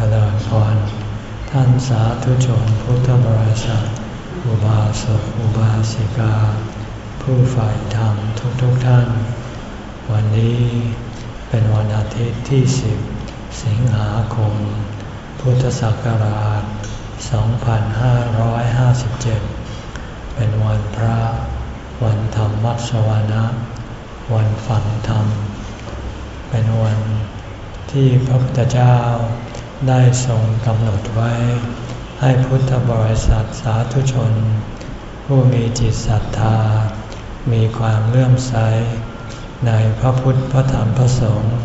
จริญพรท่านสาธุชนพุทธบริษัทอุบาสกอุบาสิกา ผู้ฝ่ายธรรมทุกๆทท่าน วันนี้เป็นวันอาทิตย์ที่สิบสิงหาคม พุทธศักราช 2557 เป็นวันพระ วันธรรมวัสวนะ วันฝังธรรม เป็นวันที่พระพุทธเจ้า ได้ทรงกำหนดไว้ ให้พุทธบริษัทสาธุชน ผู้มีจิตศรัทธา มีความเลื่อมใส ในพระพุทธพระธรรมพระสงฆ์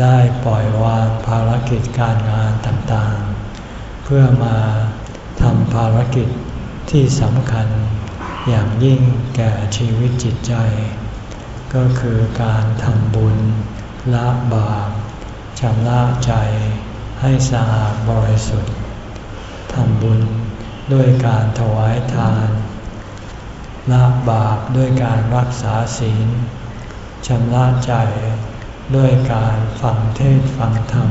ได้ปล่อยวางภารกิจการงานต่างๆ เพื่อมาทำภารกิจที่สำคัญอย่างยิ่งแก่ชีวิตจิตใจ ก็คือการทำบุญละบาปชำระใจ ให้สะอาดบริสุทธิ์ทำบุญด้วยการถวายทานละบาปด้วยการรักษาศีลชำระใจด้วยการฟังเทศฟังธรรม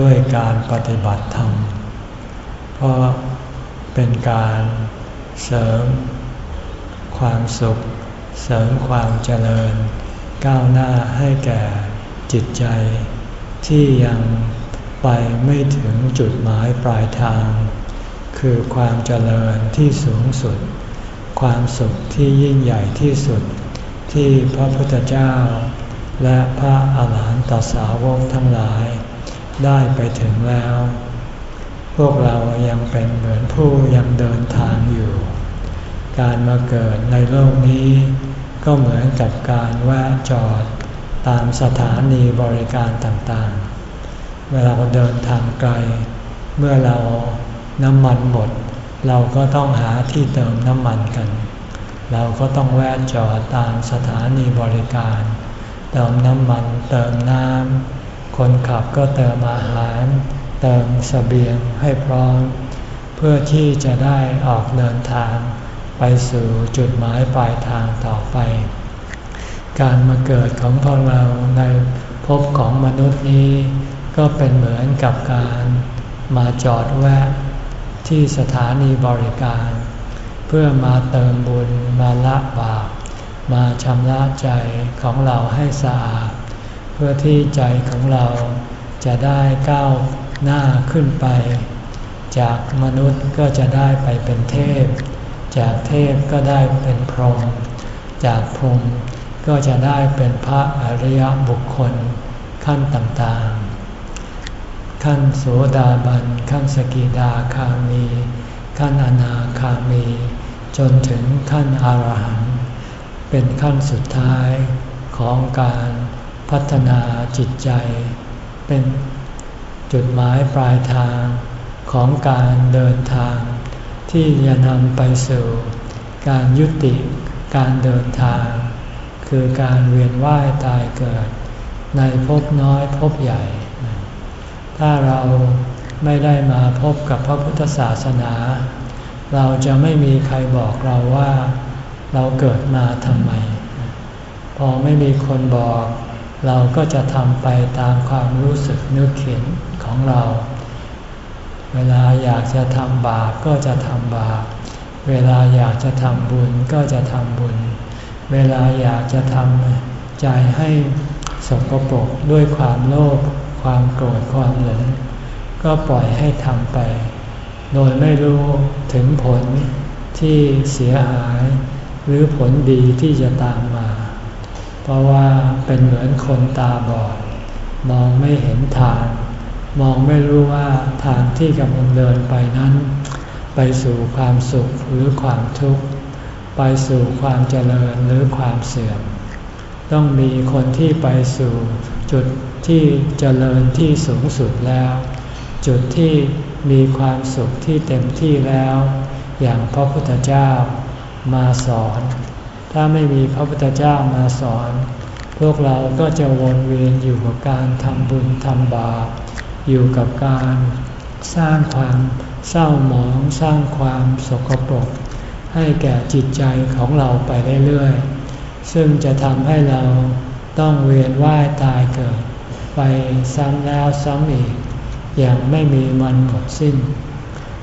ด้วยการปฏิบัติธรรม เพราะเป็นการเสริมความสุข เสริมความเจริญ ก้าวหน้าให้แก่จิตใจที่ยัง ไปไม่ถึงจุดหมายปลายทาง คือความเจริญที่สูงสุด ความสุขที่ยิ่งใหญ่ที่สุด ที่พระพุทธเจ้า และพระอาหารหันตสาวกทั้งหลาย ได้ไปถึงแล้ว พวกเรายังเป็นเหมือนผู้ยังเดินทางอยู่ การมาเกิดในโลกนี้ ก็เหมือนกับการแวะจอดตามสถานีบริการต่างๆ เวลาเราเดินทางไกล เมื่อเราน้ำมันหมด เราก็ต้องหาที่เติมน้ำมันกัน เราก็ต้องแวะจอดตามสถานีบริการ เติมน้ำมันเติมน้ำคนขับก็เติมอาหาร เติมสเสบียงให้พร้อม เพื่อที่จะได้ออกเดินทาง ไปสู่จุดหมายปลายทางต่อไป การมาเกิดของพวกเราในภพของมนุษย์นี้ ก็เป็นเหมือนกับการมาจอดแวะที่สถานีบริการ เพื่อมาเติมบุญมาละบาปมาชำระใจของเราให้สะอาด เพื่อที่ใจของเราจะได้ก้าวหน้าขึ้นไป จากมนุษย์ก็จะได้ไปเป็นเทพ จากเทพก็ได้เป็นพรหมจากพรหมก็จะได้เป็นพระอริยบุคคลขั้นต่างๆ ขั้นโสดาบัน ขั้นสกิดาคามี ขั้นอนาคามี จนถึงขั้นอรหันต์เป็นขั้นสุดท้ายของการพัฒนาจิตใจ เป็นจุดหมายปลายทางของการเดินทาง ที่จะนำไปสู่การยุติการเดินทาง คือการเวียนว่ายตายเกิด ในภพน้อยภพใหญ่ ถ้าเราไม่ได้มาพบกับพระพุทธศาสนา เราจะไม่มีใครบอกเราว่า เราเกิดมาทำไม พอไม่มีคนบอก เราก็จะทำไปตามความรู้สึกนึกเข็นของเรา เวลาอยากจะทำบาปก็จะทำบาป เวลาอยากจะทำบุญก็จะทำบุญ เวลาอยากจะทำใจให้สกปรกด้วยความโลภ ความโกรธความหลงก็ปล่อยให้ทำไป โดยไม่รู้ถึงผลที่เสียหาย หรือผลดีที่จะตามมา เพราะว่าเป็นเหมือนคนตาบอด มองไม่เห็นทาง มองไม่รู้ว่าทางที่กำลังเดินไปนั้น ไปสู่ความสุขหรือความทุกข์ ไปสู่ความเจริญหรือความเสื่อม ต้องมีคนที่ไปสู่ จุดที่เจริญที่สูงสุดแล้ว จุดที่มีความสุขที่เต็มที่แล้ว อย่างพระพุทธเจ้ามาสอน ถ้าไม่มีพระพุทธเจ้ามาสอน พวกเราก็จะวนเวียนอยู่กับการทำบุญทำบาปอยู่กับการสร้างความเศร้าหมองสร้างความสกปรก ให้แก่จิตใจของเราไปเรื่อยๆซึ่งจะทำให้เรา ต้องเวียนว่ายตายเกิด ไปซ้ำแล้วซ้ำอีก อย่างไม่มีมันหมดสิ้น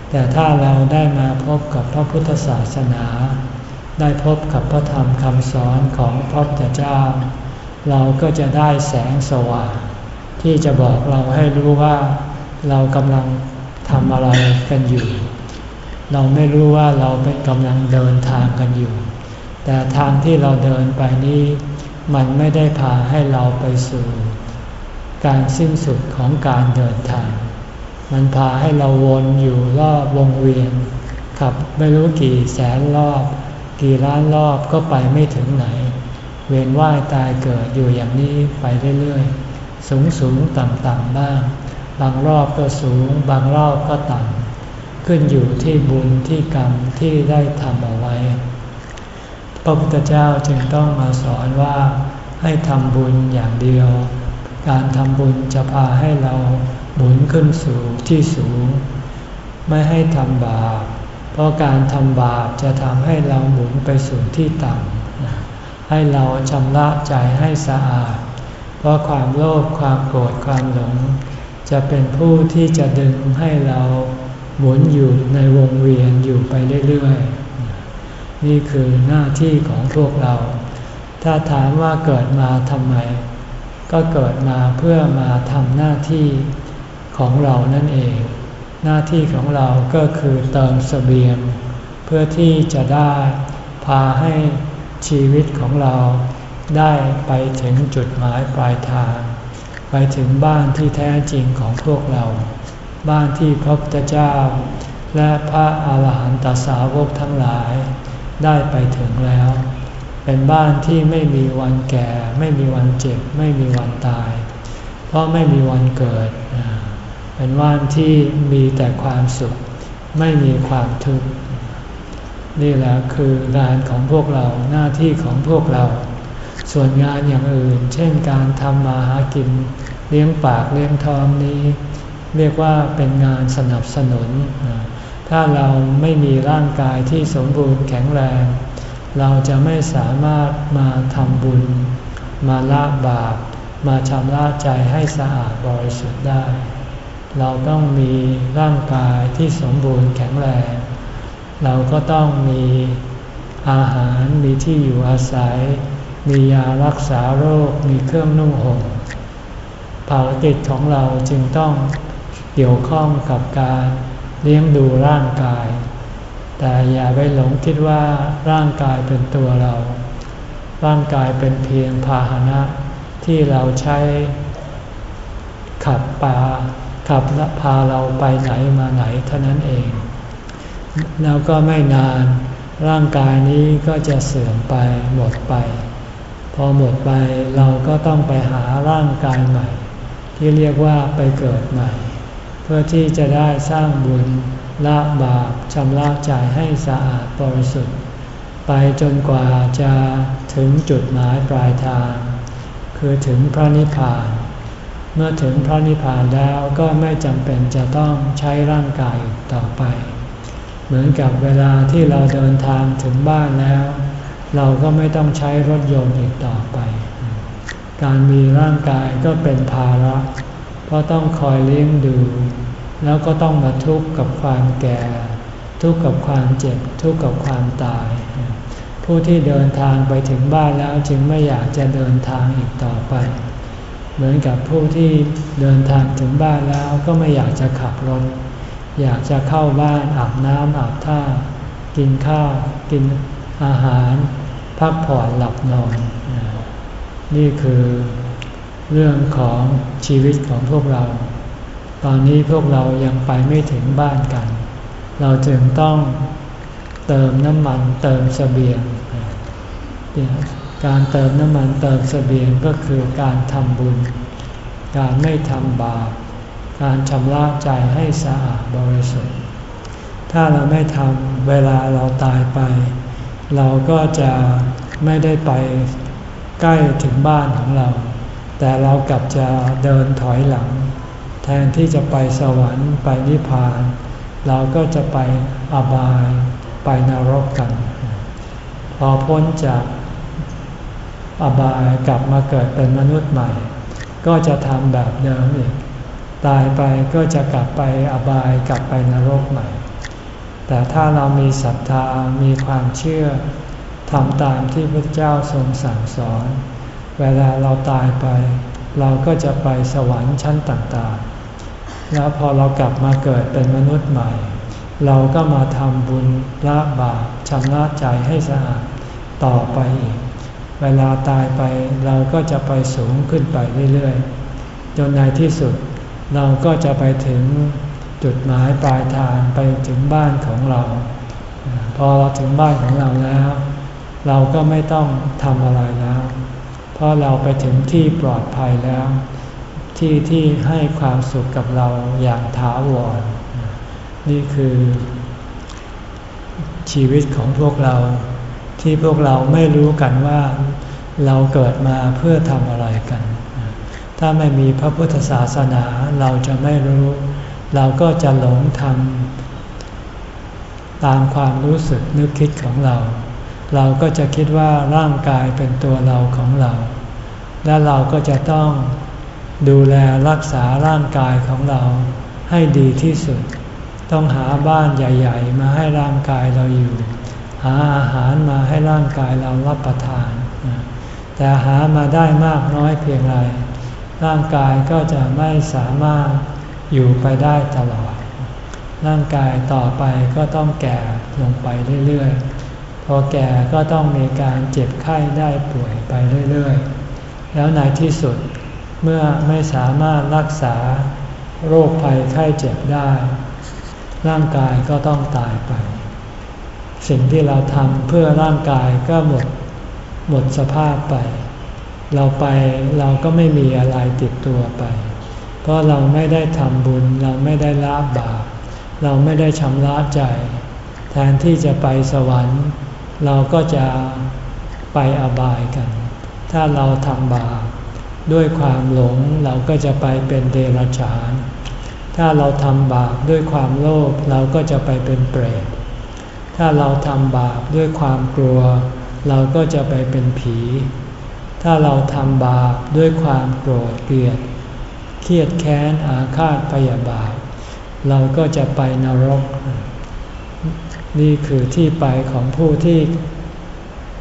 แต่ถ้าเราได้มาพบกับพระพุทธศาสนา ได้พบกับพระธรรมคำสอนของพระพุทธเจ้า เราก็จะได้แสงสว่างที่จะบอกเราให้รู้ว่าเรากำลังทำอะไรกันอยู่ เราไม่รู้ว่าเราเป็นกำลังเดินทางกันอยู่ แต่ทางที่เราเดินไปนี้ มันไม่ได้พาให้เราไปสู่ การสิ้นสุดของการเดินทาง มันพาให้เราวนอยู่รอบวงเวียนขับไม่รู้กี่แสนรอบ กี่ล้านรอบก็ไปไม่ถึงไหน เวียนว่ายตายเกิดอยู่อย่างนี้ไปเรื่อยๆ สูงสูงต่ำต่ำบ้าง บางรอบก็สูง บางรอบก็ต่ำขึ้นอยู่ที่บุญที่กรรมที่ได้ทำเอา พระพุทธเจ้าจึงต้องมาสอนว่าให้ทำบุญอย่างเดียว การทำบุญจะพาให้เราหมุนขึ้นสู่ที่สูง ไม่ให้ทำบาป เพราะการทำบาปจะทำให้เราหมุนไปสู่ที่ต่ำ ให้เราชำระใจให้สะอาด เพราะความโลภความโกรธความหลง จะเป็นผู้ที่จะดึงให้เราหมุนอยู่ในวงเวียนอยู่ไปเรื่อยๆ นี่คือหน้าที่ของพวกเรา ถ้าถามว่าเกิดมาทำไม ก็เกิดมาเพื่อมาทำหน้าที่ของเรานั่นเอง หน้าที่ของเราก็คือเติมสเสบียง เพื่อที่จะได้พาให้ชีวิตของเราได้ไปถึงจุดหมายปลายทาง ไปถึงบ้านที่แท้จริงของพวกเรา บ้านที่พระพุทธเจ้า และพระอาหารหันตสาวกทั้งหลาย ได้ไปถึงแล้ว เป็นบ้านที่ไม่มีวันแก่ ไม่มีวันเจ็บ ไม่มีวันตาย เพราะไม่มีวันเกิด เป็นบ้านที่มีแต่ความสุข ไม่มีความทุกข์นี่แหละคืองานของพวกเราหน้าที่ของพวกเรา ส่วนงานอย่างอื่น เช่นการทำมาหากิน เลี้ยงปากเลี้ยงท้องนี้ เรียกว่าเป็นงานสนับสนุน ถ้าเราไม่มีร่างกายที่สมบูรณ์แข็งแรง เราจะไม่สามารถมาทำบุญ มาละบาป มาชำระใจให้สะอาดบริสุทธิ์ได้ เราต้องมีร่างกายที่สมบูรณ์แข็งแรง เราก็ต้องมีอาหารมีที่อยู่อาศัย มียารักษาโรค มีเครื่องนุ่งห่มภารกิจของเราจึงต้องเกี่ยวข้องกับการ เลี้ยงดูร่างกาย แต่อย่าไปหลงคิดว่าร่างกายเป็นตัวเรา ร่างกายเป็นเพียงพาหนะที่เราใช้ขับปาขับพาเราไปไหนมาไหนเท่านั้นเอง แล้วก็ไม่นานร่างกายนี้ก็จะเสื่อมไปหมดไป พอหมดไปเราก็ต้องไปหาร่างกายใหม่ ที่เรียกว่าไปเกิดใหม่ พื่อที่จะได้สร้างบุญละบาปชำระใจให้สะอาดบริสุทธิ์ ไปจนกว่าจะถึงจุดหมายปลายทาง คือถึงพระนิพพาน เมื่อถึงพระนิพพานแล้วก็ไม่จำเป็นจะต้องใช้ร่างกายต่อไป เหมือนกับเวลาที่เราเดินทางถึงบ้านแล้ว เราก็ไม่ต้องใช้รถยนต์อีกต่อไป การมีร่างกายก็เป็นภาระ เพราะต้องคอยเลี้ยงดู แล้วก็ต้องมาทุกข์กับความแก่ ทุกข์กับความเจ็บ ทุกข์กับความตาย ผู้ที่เดินทางไปถึงบ้านแล้วจึงไม่อยากจะเดินทางอีกต่อไป เหมือนกับผู้ที่เดินทางถึงบ้านแล้วก็ไม่อยากจะขับรถ อยากจะเข้าบ้านอาบน้ำอาบท่า กินข้าว กินอาหาร พักผ่อนหลับนอน นี่คือ เรื่องของชีวิตของพวกเรา ตอนนี้พวกเรายังไปไม่ถึงบ้านกัน เราจึงต้องเติมน้ำมันเติมสเสบียง การเติมน้ำมันเติมสเสบียงก็คือการทำบุญ การไม่ทำบาป การชำระใจให้สะอาดบริสุทธิ์ ถ้าเราไม่ทำเวลาเราตายไป เราก็จะไม่ได้ไปใกล้ถึงบ้านของเรา แต่เรากลับจะเดินถอยหลัง แทนที่จะไปสวรรค์ไปนิพพาน เราก็จะไปอบายไปนรกกัน พอพ้นจากอบายกลับมาเกิดเป็นมนุษย์ใหม่ ก็จะทำแบบเดิมอีก ตายไปก็จะกลับไปอบายกลับไปนรกใหม่ แต่ถ้าเรามีศรัทธามีความเชื่อทำตามที่พระเจ้าทรงสั่งสอน เวลาเราตายไป เราก็จะไปสวรรค์ชั้นต่างๆ แล้วพอเรากลับมาเกิดเป็นมนุษย์ใหม่ เราก็มาทำบุญละบาปชำระใจให้สะอาดต่อไปอีก เวลาตายไปเราก็จะไปสูงขึ้นไปเรื่อยๆ จนในที่สุดเราก็จะไปถึงจุดหมายปลายทางไปถึงบ้านของเรา พอเราถึงบ้านของเราแล้ว เราก็ไม่ต้องทำอะไรแล้ว เพราะเราไปถึงที่ปลอดภัยแล้ว ที่ที่ให้ความสุขกับเราอย่างถาวร นี่คือ ชีวิตของพวกเรา ที่พวกเราไม่รู้กันว่าเราเกิดมาเพื่อทำอะไรกัน ถ้าไม่มีพระพุทธศาสนาเราจะไม่รู้ เราก็จะหลงทำตามความรู้สึกนึกคิดของเรา เราก็จะคิดว่าร่างกายเป็นตัวเราของเรา และเราก็จะต้องดูแลรักษาร่างกายของเราให้ดีที่สุด ต้องหาบ้านใหญ่ ๆ มาให้ร่างกายเราอยู่ หาอาหารมาให้ร่างกายเรารับประทาน แต่หามาได้มากน้อยเพียงไร ร่างกายก็จะไม่สามารถอยู่ไปได้ตลอด ร่างกายต่อไปก็ต้องแก่ลงไปเรื่อยๆ อแก่ก็ต้องมีการเจ็บไข้ได้ป่วยไปเรื่อยๆ แล้วในที่สุดเมื่อไม่สามารถรักษาโรคภัยไข้เจ็บได้ ร่างกายก็ต้องตายไป สิ่งที่เราทำเพื่อร่างกายก็หมดหมดสภาพไป เราไปเราก็ไม่มีอะไรติดตัวไป เพราะเราไม่ได้ทำบุญเราไม่ได้ละบาปเราไม่ได้ชำระใจ แทนที่จะไปสวรรค์ เราก็จะไปอบายกัน ถ้าเราทำบาปด้วยความหลงเราก็จะไปเป็นเดรัจฉาน ถ้าเราทำบาปด้วยความโลภเราก็จะไปเป็นเปรต ถ้าเราทำบาปด้วยความกลัว เราก็จะไปเป็นผี ถ้าเราทำบาปด้วยความโกรธเกลียด เครียดแค้นอาฆาตพยาบาท เราก็จะไปนรก นี่คือที่ไปของผู้ที่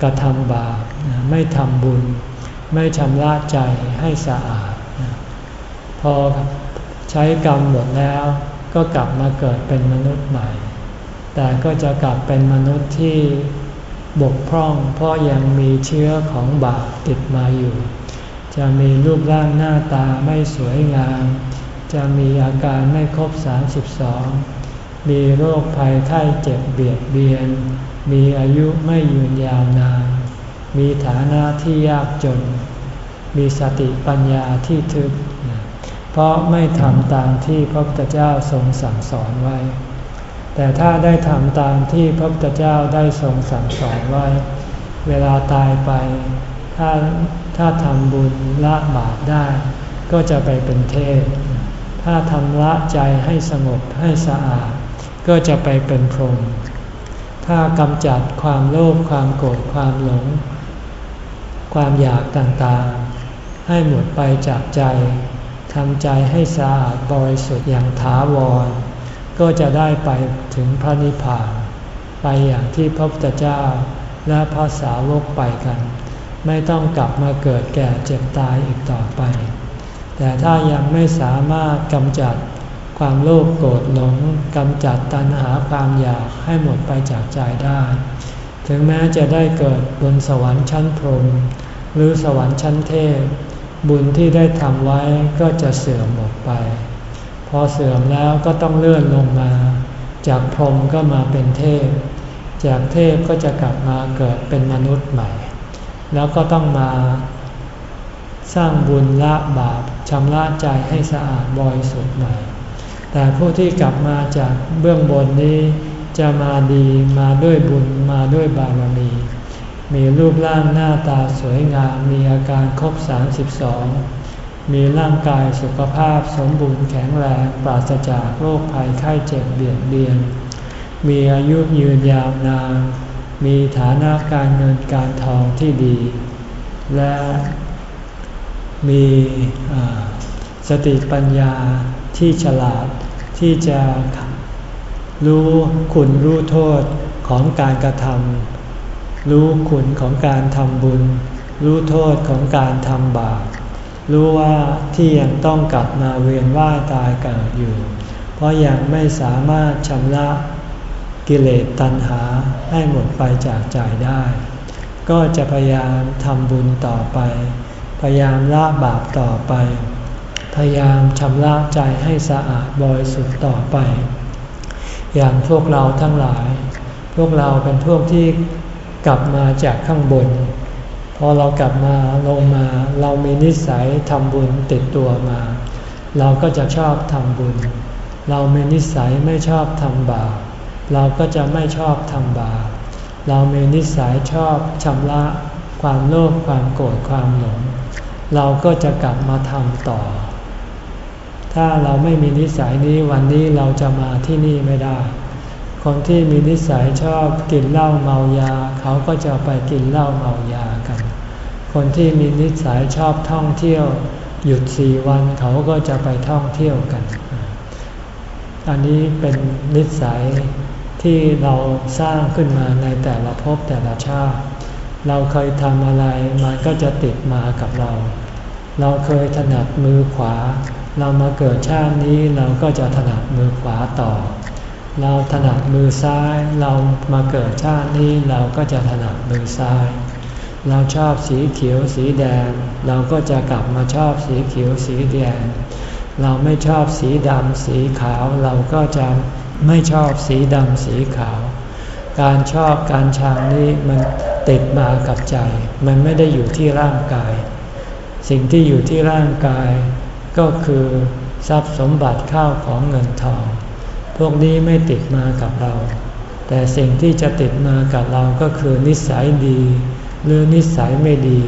กระทำบาปไม่ทำบุญ ไม่ชำระใจให้สะอาด พอใช้กรรมหมดแล้วก็กลับมาเกิดเป็นมนุษย์ใหม่ แต่ก็จะกลับเป็นมนุษย์ที่บกพร่อง เพราะยังมีเชื้อของบาปติดมาอยู่ จะมีรูปร่างหน้าตาไม่สวยงาม จะมีอาการไม่ครบ32 มีโรคภัยไข้เจ็บเบียดเบียน มีอายุไม่ยืนยาวนาน มีฐานะที่ยากจน มีสติปัญญาที่ทึบ เพราะไม่ทำตามที่พระพุทธเจ้าทรงสั่งสอนไว้ แต่ถ้าได้ทำตามที่พระพุทธเจ้าได้ทรงสั่งสอนไว้ เวลาตายไป ถ้าถ้าทำบุญละบาปได้ ก็จะไปเป็นเทพ ถ้าทำละใจให้สงบให้สะอาด ก็จะไปเป็นพรหมถ้ากำจัดความโลภความโกรธความหลง ความอยากต่างๆ ให้หมดไปจากใจทำใจให้สะอาดบริสุทธิ์อย่างถาวร ก็จะได้ไปถึงพระนิพพาน ไปอย่างที่พระพุทธเจ้าและพระสาวกไปกัน ไม่ต้องกลับมาเกิดแก่เจ็บตายอีกต่อไป แต่ถ้ายังไม่สามารถกำจัด ความโลภโกรธหลงกำจัดตัณหาความอยากให้หมดไปจากใจได้ ถึงแม้จะได้เกิดบนสวรรค์ชั้นพรหมหรือสวรรค์ชั้นเทพ บุญที่ได้ทำไว้ก็จะเสื่อมหมดไป พอเสื่อมแล้วก็ต้องเลื่อนลงมา จากพรหมก็มาเป็นเทพ จากเทพก็จะกลับมาเกิดเป็นมนุษย์ใหม่ แล้วก็ต้องมาสร้างบุญละบาปชำระใจให้สะอาดบริสุทธิ์ใหม่ แต่ผู้ที่กลับมาจากเบื้องบนนี้จะมาดีมาด้วยบุญมาด้วยบารมี มีรูปร่างหน้าตาสวยงามมีอาการครบ 32 มีร่างกายสุขภาพสมบูรณ์แข็งแรงปราศจากโรคภัยไข้เจ็บเบียดเบียน มีอายุยืนยาวนานมีฐานะการเงินการทองที่ดี และมีสติปัญญา ที่ฉลาดที่จะรู้คุณรู้โทษของการกระทำรู้คุณของการทำบุญ รู้โทษของการทำบาปรู้ว่าที่ยังต้องกลับมาเวียนว่ายตายเกิดอยู่ เพราะยังไม่สามารถชำระกิเลสตัณหาให้หมดไปจากใจได้ ก็จะพยายามทำบุญต่อไป พยายามละบาปต่อไป พยายามชำระใจให้สะอาดบริสุทธิ์ต่อไป อย่างพวกเราทั้งหลาย พวกเราเป็นพวกที่กลับมาจากข้างบน พอเรากลับมาลงมาเรามีนิสัยทำบุญติดตัวมา เราก็จะชอบทำบุญ เรามีนิสัยไม่ชอบทำบาปเราก็จะไม่ชอบทำบาปเรามีนิสัยชอบชำระความโลภความโกรธความหลง เราก็จะกลับมาทำต่อ ถ้าเราไม่มีนิสัยนี้วันนี้เราจะมาที่นี่ไม่ได้ คนที่มีนิสัยชอบกินเหล้าเมายา เขาก็จะไปกินเหล้าเมายากัน คนที่มีนิสัยชอบท่องเที่ยว หยุดสี่วันเขาก็จะไปท่องเที่ยวกัน อันนี้เป็นนิสัยที่เราสร้างขึ้นมาในแต่ละภพแต่ละชาติ เราเคยทำอะไรมันก็จะติดมากับเรา เราเคยถนัดมือขวา เรามาเกิดชาตินี้เราก็จะถนัดมือขวาต่อ เราถนัดมือซ้าย เรามาเกิดชาตินี้เราก็จะถนัดมือซ้าย เราชอบสีเขียวสีแดง เราก็จะกลับมาชอบสีเขียวสีแดง เราไม่ชอบสีดำสีขาวเราก็จะไม่ชอบสีดำสีขาว การชอบการชังนี้มันติดมากับใจ มันไม่ได้อยู่ที่ร่างกาย สิ่งที่อยู่ที่ร่างกาย ก็คือทรัพย์สมบัติข้าวของเงินทอง พวกนี้ไม่ติดมากับเรา แต่สิ่งที่จะติดมากับเราก็คือนิสัยดี หรือนิสัยไม่ดี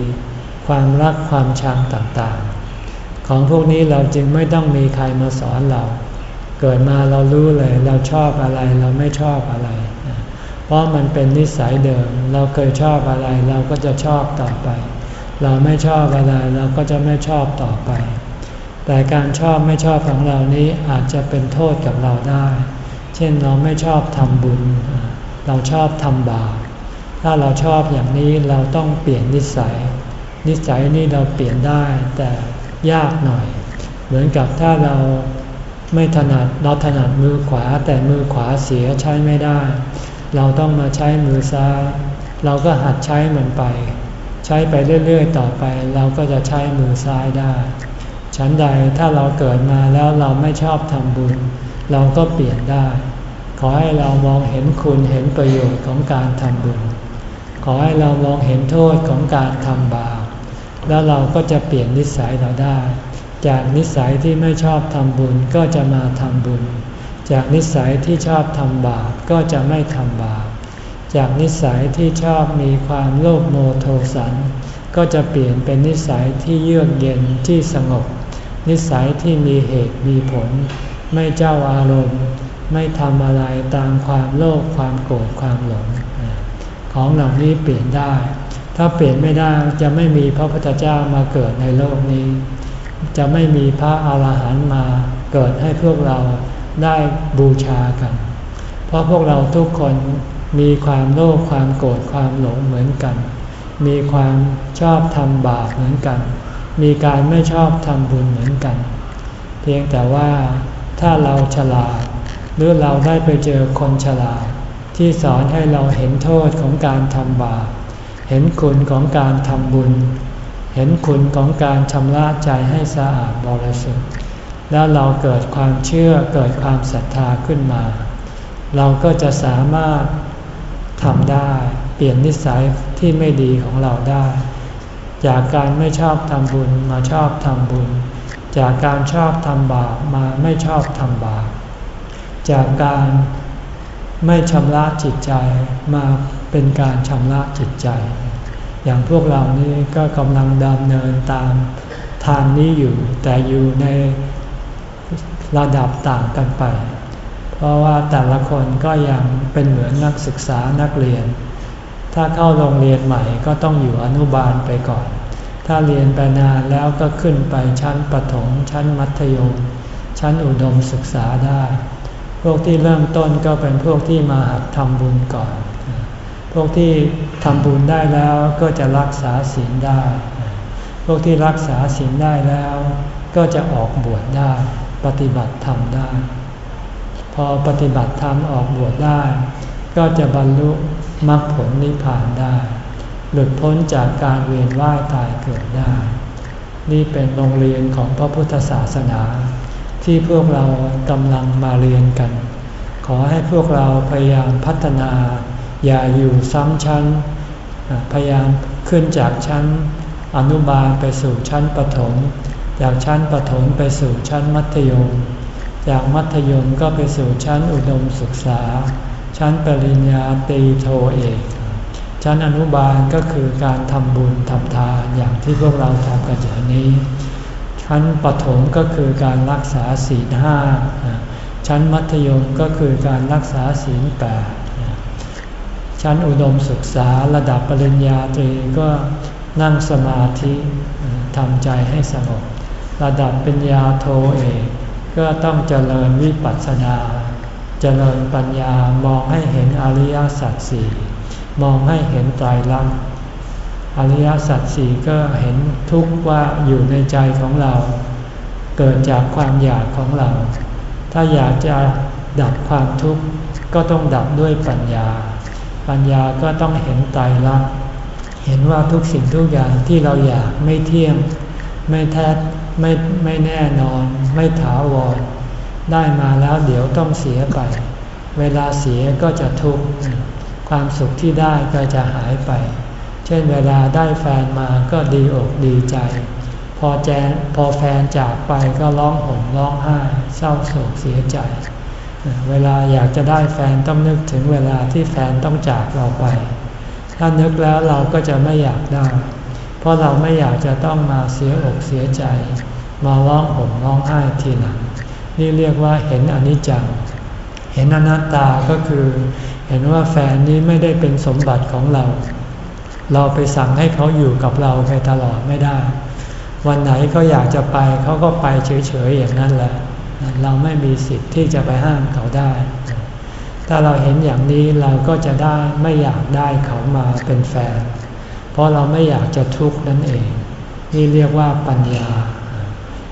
ความรักความชังต่างๆ ของพวกนี้เราจึงไม่ต้องมีใครมาสอนเรา เกิดมาเรารู้เลยเราชอบอะไรเราไม่ชอบอะไร เพราะมันเป็นนิสัยเดิม เราเคยชอบอะไรเราก็จะชอบต่อไป เราไม่ชอบอะไรเราก็จะไม่ชอบต่อไป แต่การชอบไม่ชอบของเรานี้อาจจะเป็นโทษกับเราได้ เช่นเราไม่ชอบทำบุญ เราชอบทำบาป ถ้าเราชอบอย่างนี้เราต้องเปลี่ยนนิสัย นิสัยนี้เราเปลี่ยนได้แต่ยากหน่อย เหมือนกับถ้าเราไม่ถนัดเราถนัดมือขวาแต่มือขวาเสียใช้ไม่ได้ เราต้องมาใช้มือซ้าย เราก็หัดใช้มันไป ใช้ไปเรื่อยๆต่อไป เราก็จะใช้มือซ้ายได้ ฉันใดถ้าเราเกิดมาแล้วเราไม่ชอบทำบุญ เราก็เปลี่ยนได้ ขอให้เรามองเห็นคุณเห็นประโยชน์ของการทำบุญ ขอให้เรามองเห็นโทษของการทำบาปแล้วเราก็จะเปลี่ยนนิสัยเราได้ จากนิสัยที่ไม่ชอบทำบุญก็จะมาทำบุญ จากนิสัยที่ชอบทำบาปก็จะไม่ทำบาปจากนิสัยที่ชอบมีความโลภโมโทสันก็จะเปลี่ยนเป็นนิสัยที่เยือกเย็นที่สงบ นิสัยที่มีเหตุมีผล ไม่เจ้าอารมณ์ ไม่ทำอะไรตามความโลภความโกรธความหลง ของเหล่านี้เปลี่ยนได้ ถ้าเปลี่ยนไม่ได้จะไม่มีพระพุทธเจ้ามาเกิดในโลกนี้ จะไม่มีพระอาหารหันต์มาเกิดให้พวกเราได้บูชากัน เพราะพวกเราทุกคนมีความโลภความโกรธความหลงเหมือนกัน มีความชอบทำบาปเหมือนกัน มีการไม่ชอบทำบุญเหมือนกัน เพียงแต่ว่าถ้าเราฉลาด หรือเราได้ไปเจอคนฉลาด ที่สอนให้เราเห็นโทษของการทำบาปเห็นคุณของการทำบุญ เห็นคุณของการชำระใจให้สะอาดบริสุทธิ์แล้วเราเกิดความเชื่อเกิดความศรัทธาขึ้นมา เราก็จะสามารถทำได้ เปลี่ยนนิสัยที่ไม่ดีของเราได้ จากการไม่ชอบทำบุญมาชอบทำบุญ จากการชอบทำบาปมาไม่ชอบทำบาป จากการไม่ชำระจิตใจมาเป็นการชำระจิตใจ อย่างพวกเรานี้ก็กำลังดำเนินตามทางนี้อยู่ แต่อยู่ในระดับต่างกันไป เพราะว่าแต่ละคนก็ยังเป็นเหมือนนักศึกษานักเรียน ถ้าเข้าโรงเรียนใหม่ก็ต้องอยู่อนุบาลไปก่อน ถ้าเรียนไปนานแล้วก็ขึ้นไปชั้นประถม ชั้นมัธยมชชั้นอุดมศึกษาได้ พวกที่เริ่มต้นก็เป็นพวกที่มาหัดทำบุญก่อน พวกที่ทำบุญได้แล้วก็จะรักษาศีลได้ พวกที่รักษาศีลได้แล้ว ก็จะออกบวชได้ ปฏิบัติธรรมได้ พอปฏิบัติธรรมออกบวชได้ ก็จะบรรลุมรรคผลนิพพานได้ หลุดพ้นจากการเวียนว่ายตายเกิดได้ นี่เป็นโรงเรียนของพระพุทธศาสนา ที่พวกเรากำลังมาเรียนกัน ขอให้พวกเราพยายามพัฒนา อย่าอยู่ซ้ำชั้น พยายามขึ้นจากชั้นอนุบาลไปสู่ชั้นประถม จากชั้นประถมไปสู่ชั้นมัธยม จากมัธยมก็ไปสู่ชั้นอุดมศึกษา ชั้นปริญญาตีโทเอกชั้นอนุบาลก็คือการทำบุญทำทานอย่างที่พวกเราทำกันอย่างนี้ ชั้นปฐมก็คือการรักษาศีลห้าชั้นมัธยมก็คือการรักษาศีลแปดชั้นอุดมศึกษาระดับปริญญาตรีก็นั่งสมาธิทำใจให้สงบ ระดับปัญญาโทเอกก็ต้องเจริญวิปัสสนา เจริญปัญญามองให้เห็นอริยสัจสี่มองให้เห็นไตรลักษณ์อริยสัจสี่ก็เห็นทุกข์ว่าอยู่ในใจของเรา เกิดจากความอยากของเรา ถ้าอยากจะดับความทุกข์ก็ต้องดับด้วยปัญญา ปัญญาก็ต้องเห็นไตรลักษณ์เห็นว่าทุกสิ่งทุกอย่างที่เราอยากไม่เที่ยง ไม่แท้ไม่ไม่แน่นอน ไม่ถาวร ได้มาแล้วเดี๋ยวต้องเสียไป เวลาเสียก็จะทุกข์ ความสุขที่ได้ก็จะหายไป เช่นเวลาได้แฟนมาก็ดีอกดีใจ พอแจนพอแฟนจากไปก็ร้องห่มร้องไห้เศร้าโศกเสียใจ เวลาอยากจะได้แฟนต้องนึกถึงเวลาที่แฟนต้องจากเราไป ถ้านึกแล้วเราก็จะไม่อยากได้ เพราะเราไม่อยากจะต้องมาเสียอกเสียใจ มาร้องห่มร้องไห้ทีหลัง นี่เรียกว่าเห็นอนิจจัง เห็นอนัตตาก็คือ เห็นว่าแฟนนี้ไม่ได้เป็นสมบัติของเรา เราไปสั่งให้เขาอยู่กับเราไปตลอดไม่ได้ วันไหนเขาอยากจะไปเขาก็ไปเฉยๆอย่างนั้นแหละ เราไม่มีสิทธิ์ที่จะไปห้ามเขาได้ ถ้าเราเห็นอย่างนี้เราก็จะได้ไม่อยากได้เขามาเป็นแฟน เพราะเราไม่อยากจะทุกข์นั่นเอง นี่เรียกว่าปัญญา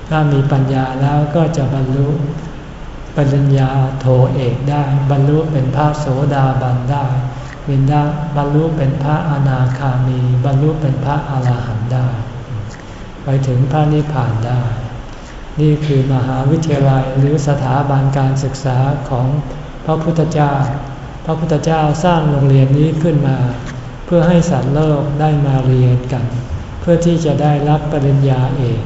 ถ้ามีปัญญาแล้วก็จะบรรลุปริญญาโทเอกได้ บรรลุเป็นพระโสดาบันได้วินดาบรรลุเป็นพระอนาคามี บรรลุเป็นพระอาหารหันต์ได้ ไปถึงพระนิพพานได้ นี่คือมหาวิทยาลัยหรือสถาบันการศึกษาของพระพุทธเจ้า พระพุทธเจ้าสร้างโรงเรียนนี้ขึ้นมา เพื่อให้สัตว์โลกได้มาเรียนกัน เพื่อที่จะได้รับปริญญาเอก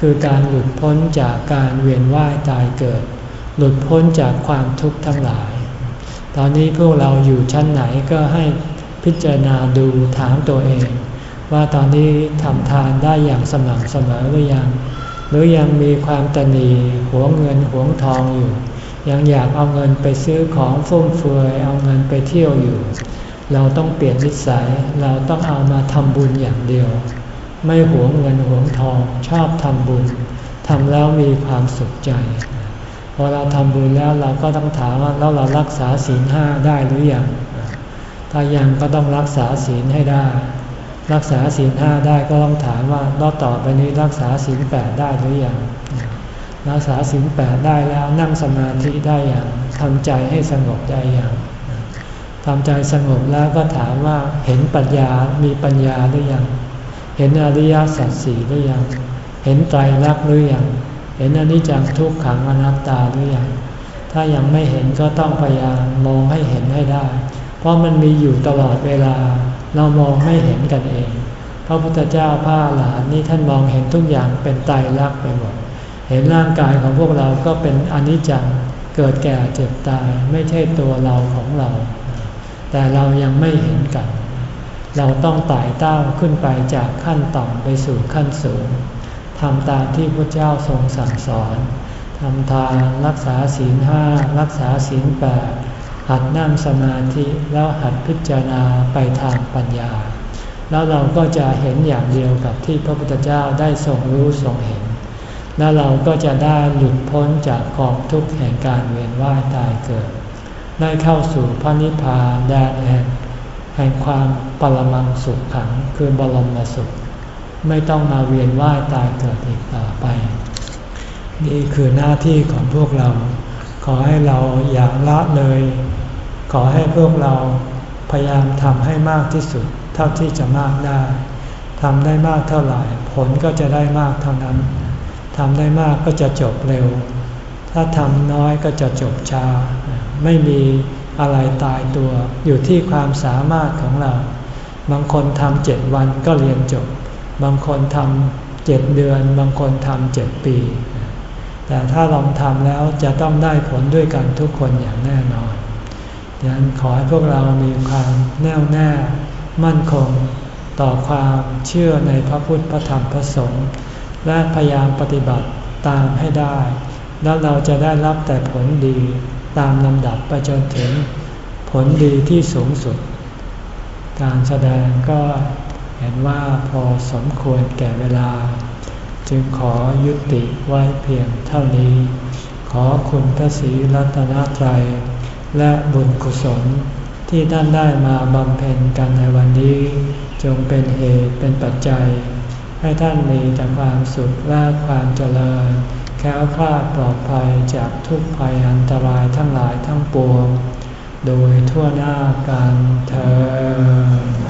คือการหลุดพ้นจากการเวียนว่ายตายเกิด หลุดพ้นจากความทุกข์ทั้งหลาย ตอนนี้พวกเราอยู่ชั้นไหนก็ให้พิจารณาดูถามตัวเอง ว่าตอนนี้ทำทานได้อย่างสม่ำเสมอหรือยัง หรือยังมีความตนีหวงเงินหวงทองอยู่ ยังอยากเอาเงินไปซื้อของฟุ่มเฟือยเอาเงินไปเที่ยวอยู่ เราต้องเปลี่ยนนิสัยเราต้องเอามาทำบุญอย่างเดียว ไม่หวงเงินหวงทองชอบทำบุญทำแล้วมีความสุขใจพอเราทำบุญแล้วเราก็ต้องถามว่าแล้วเรารักษาศีลห้าได้หรือยังถ้ายังก็ต้องรักษาศีลให้ได้ รักษาศีลห้าได้ก็ต้องถามว่าเราต่อไปนี้รักษาศีลแปดได้หรือยังรักษาศีลแปดได้แล้วนั่งสมาธิได้อย่างทำใจให้สงบได้อย่างทำใจสงบแล้วก็ถามว่าเห็นปัญญามีปัญญาหรือยัง เห็นอริยสัจสี่หรือยัง เห็นไตรลักษณ์หรือยัง เห็นอนิจจังทุกขังอนัตตาหรือยัง ถ้ายังไม่เห็นก็ต้องพยายามมองให้เห็นให้ได้ เพราะมันมีอยู่ตลอดเวลา เรามองไม่เห็นกันเอง พระพุทธเจ้าพระหลานนี่ท่านมองเห็นทุกอย่างเป็นไตรลักษณ์ไปหมด เห็นร่างกายของพวกเราก็เป็นอนิจจัง เกิดแก่เจ็บตายไม่ใช่ตัวเราของเรา แต่เรายังไม่เห็นกัน เราต้องไต่เต้าขึ้นไปจากขั้นต่ำไปสู่ขั้นสูงทำตามที่พระเจ้าทรงสั่งสอนทำทานรักษาศีลห้ารักษาศีลแปดหัดนั่งสมาธิแล้วหัดพิจารณาไปทางปัญญา แล้วเราก็จะเห็นอย่างเดียวกับที่พระพุทธเจ้าได้ทรงรู้ทรงเห็น และเราก็จะได้หลุดพ้นจากกองทุกข์แห่งการเวียนว่ายตายเกิด ได้เข้าสู่พระนิพพานแดนแห่ง ห่งความปรมังสุขขังคือบรมสุข ไม่ต้องมาเวียนว่ายตายเกิดอีกต่อไป นี่คือหน้าที่ของพวกเรา ขอให้เราอย่าละเลย ขอให้พวกเราพยายามทำให้มากที่สุด เท่าที่จะมากได้ทำได้มากเท่าไหร่ ผลก็จะได้มากเท่านั้นทำได้มากก็จะจบเร็ว ถ้าทำน้อยก็จะจบช้าไม่มี อะไรตายตัวอยู่ที่ความสามารถของเรา บางคนทำเจ็ดวันก็เรียนจบ บางคนทำเจ็ดเดือน บางคนทำเจ็ดปี แต่ถ้าลองทำแล้วจะต้องได้ผลด้วยกันทุกคนอย่างแน่นอนดังนั้นขอให้พวกเรามีความแน่วแน่มั่นคงต่อความเชื่อในพระพุทธพระธรรมพระสงฆ์และพยายามปฏิบัติตามให้ได้ แล้วเราจะได้รับแต่ผลดี ตามลำดับไปจนถึงผลดีที่สูงสุด การแสดงก็เห็นว่าพอสมควรแก่เวลา จึงขอยุติไว้เพียงเท่านี้ ขอคุณพระศรีรัตนตรัย และบุญกุศลที่ท่านได้มาบำเพ็ญกันในวันนี้ จงเป็นเหตุเป็นปัจจัย ให้ท่านมีแต่ความสุขและความเจริญ แค้วคลาดปลอดภัยจากทุกภัยอันตรายทั้งหลายทั้งปวง โดยทั่วหน้ากันเธอ